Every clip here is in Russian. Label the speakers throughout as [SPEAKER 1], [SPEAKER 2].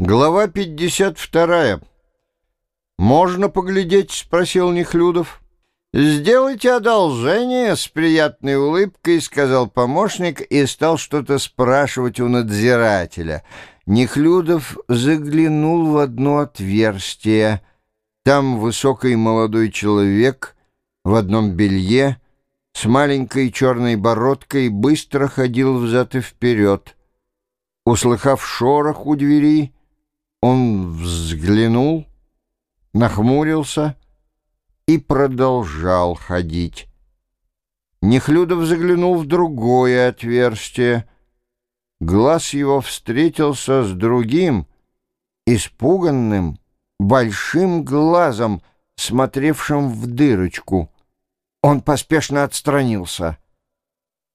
[SPEAKER 1] Глава 52. «Можно поглядеть?» — спросил Нехлюдов. «Сделайте одолжение», — с приятной улыбкой сказал помощник и стал что-то спрашивать у надзирателя. Нехлюдов заглянул в одно отверстие. Там высокий молодой человек в одном белье с маленькой черной бородкой быстро ходил взад и вперед. Услыхав шорох у двери, он взглянул, нахмурился и продолжал ходить. Нехлюдов заглянул в другое отверстие. Глаз его встретился с другим, испуганным, большим глазом, смотревшим в дырочку. Он поспешно отстранился.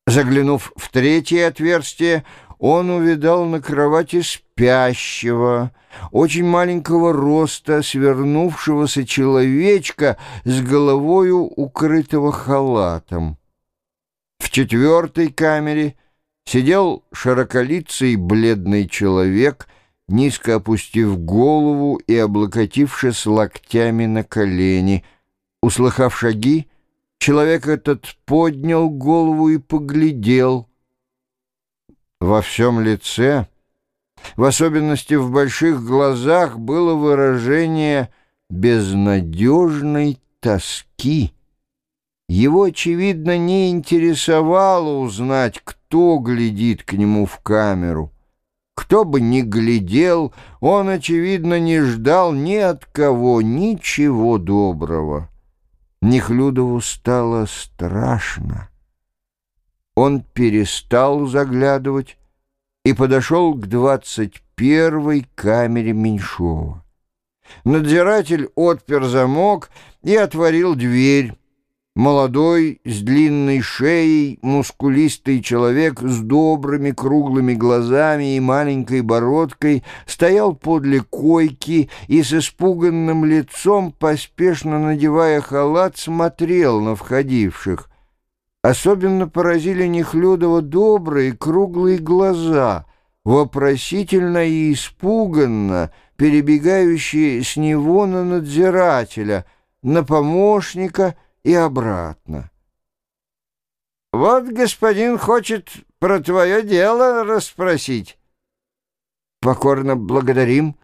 [SPEAKER 1] Заглянув в третье отверстие, он увидал на кровати спящего, очень маленького роста, свернувшегося человечка с головою, укрытого халатом. В четвертой камере сидел широколицый бледный человек, низко опустив голову и облокотившись локтями на колени. Услыхав шаги, человек этот поднял голову и поглядел — во всем лице, в особенности в больших глазах, было выражение безнадежной тоски. Его, очевидно, не интересовало узнать, кто глядит к нему в камеру. Кто бы ни глядел, он, очевидно, не ждал ни от кого ничего доброго. Нехлюдову стало страшно. Он перестал заглядывать и подошел к двадцать первой камере Меньшова. Надзиратель отпер замок и отворил дверь. Молодой, с длинной шеей, мускулистый человек с добрыми круглыми глазами и маленькой бородкой стоял подле койки и с испуганным лицом, поспешно надевая халат, смотрел на входивших. Особенно поразили Нехлюдова добрые круглые глаза, вопросительно и испуганно перебегающие с него на надзирателя, на помощника и обратно. «Вот господин хочет про твое дело расспросить». «Покорно благодарим».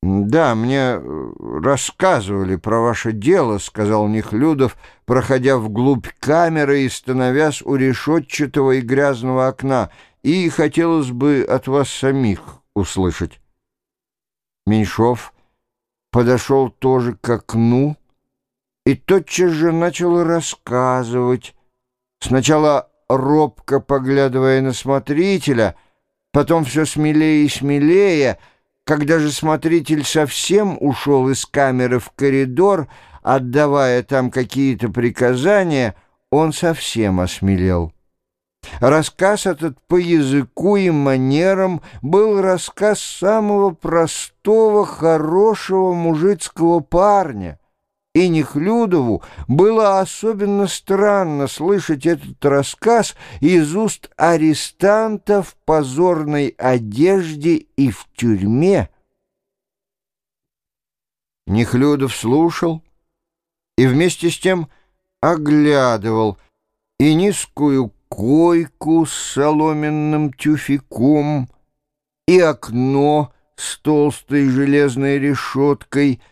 [SPEAKER 1] «Да, мне э, рассказывали про ваше дело», — сказал Нехлюдов, проходя вглубь камеры и становясь у решетчатого и грязного окна, «и хотелось бы от вас самих услышать». Меньшов подошел тоже к окну и тотчас же начал рассказывать, сначала робко поглядывая на смотрителя, потом все смелее и смелее — когда же смотритель совсем ушел из камеры в коридор, отдавая там какие-то приказания, он совсем осмелел. Рассказ этот по языку и манерам был рассказ самого простого, хорошего мужицкого парня — и Нехлюдову было особенно странно слышать этот рассказ из уст арестанта в позорной одежде и в тюрьме. Нехлюдов слушал и вместе с тем оглядывал и низкую койку с соломенным тюфяком, и окно с толстой железной решеткой —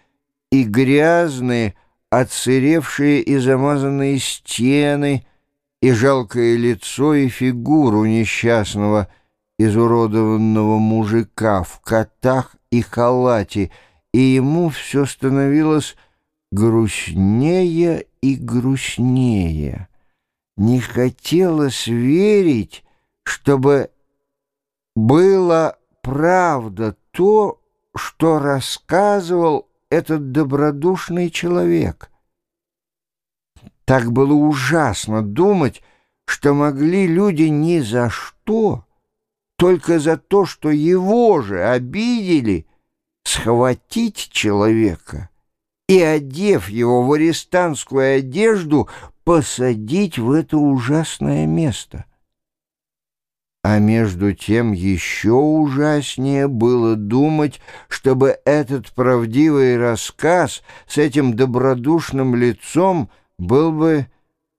[SPEAKER 1] и грязные, отсыревшие и замазанные стены, и жалкое лицо и фигуру несчастного, изуродованного мужика в котах и халате, и ему все становилось грустнее и грустнее. Не хотелось верить, чтобы было правда то, что рассказывал этот добродушный человек. Так было ужасно думать, что могли люди ни за что, только за то, что его же обидели, схватить человека и, одев его в арестантскую одежду, посадить в это ужасное место. А между тем еще ужаснее было думать, чтобы этот правдивый рассказ с этим добродушным лицом был бы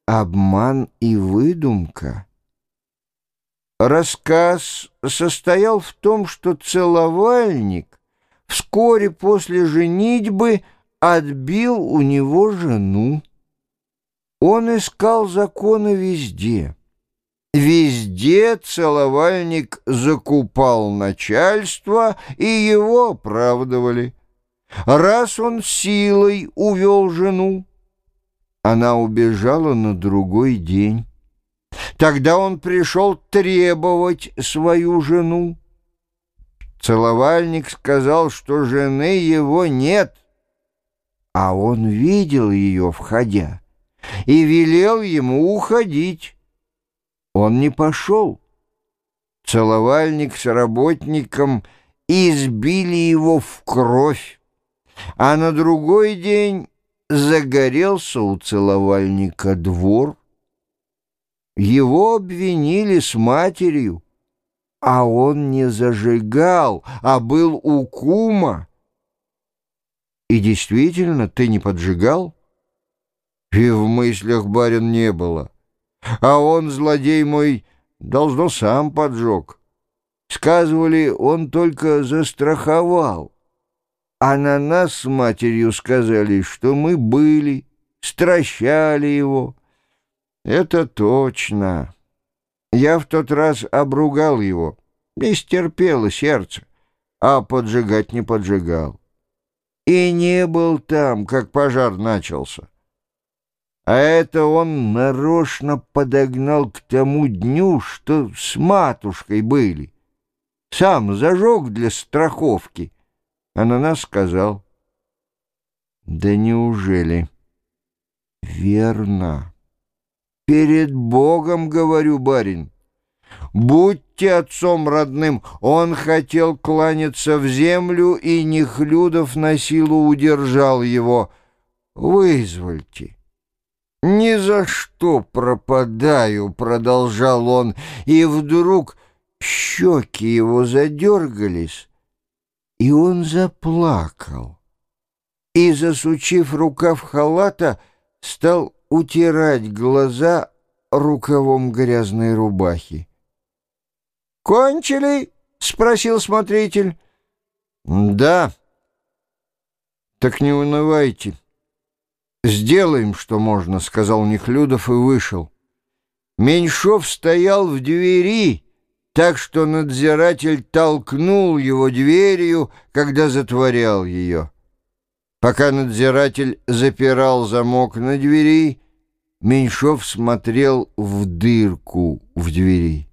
[SPEAKER 1] обман и выдумка. Рассказ состоял в том, что целовальник вскоре после женитьбы отбил у него жену. Он искал законы везде. Везде целовальник закупал начальство, и его оправдывали. Раз он силой увел жену, она убежала на другой день. Тогда он пришел требовать свою жену. Целовальник сказал, что жены его нет, а он видел ее, входя, и велел ему уходить. Он не пошел. Целовальник с работником избили его в кровь, а на другой день загорелся у целовальника двор. Его обвинили с матерью, а он не зажигал, а был у кума. И действительно, ты не поджигал? И в мыслях барин не было. А он, злодей мой, должно сам поджег. Сказывали, он только застраховал. А на нас с матерью сказали, что мы были, стращали его. Это точно. Я в тот раз обругал его. Не стерпело сердце, а поджигать не поджигал. И не был там, как пожар начался. А это он нарочно подогнал к тому дню, что с матушкой были. Сам зажег для страховки, а на нас сказал. Да неужели? Верно. «Перед Богом, — говорю, барин, — будьте отцом родным, он хотел кланяться в землю, и Нехлюдов на силу удержал его. Вызвольте». «Ни за что пропадаю», — продолжал он, и вдруг щеки его задергались, и он заплакал. И, засучив рукав халата, стал утирать глаза рукавом грязной рубахи. «Кончили?» — спросил смотритель. «Да». «Так не унывайте. Сделаем, что можно», — сказал Нехлюдов и вышел. Меньшов стоял в двери, так что надзиратель толкнул его дверью, когда затворял ее. Пока надзиратель запирал замок на двери, Меньшов смотрел в дырку в двери.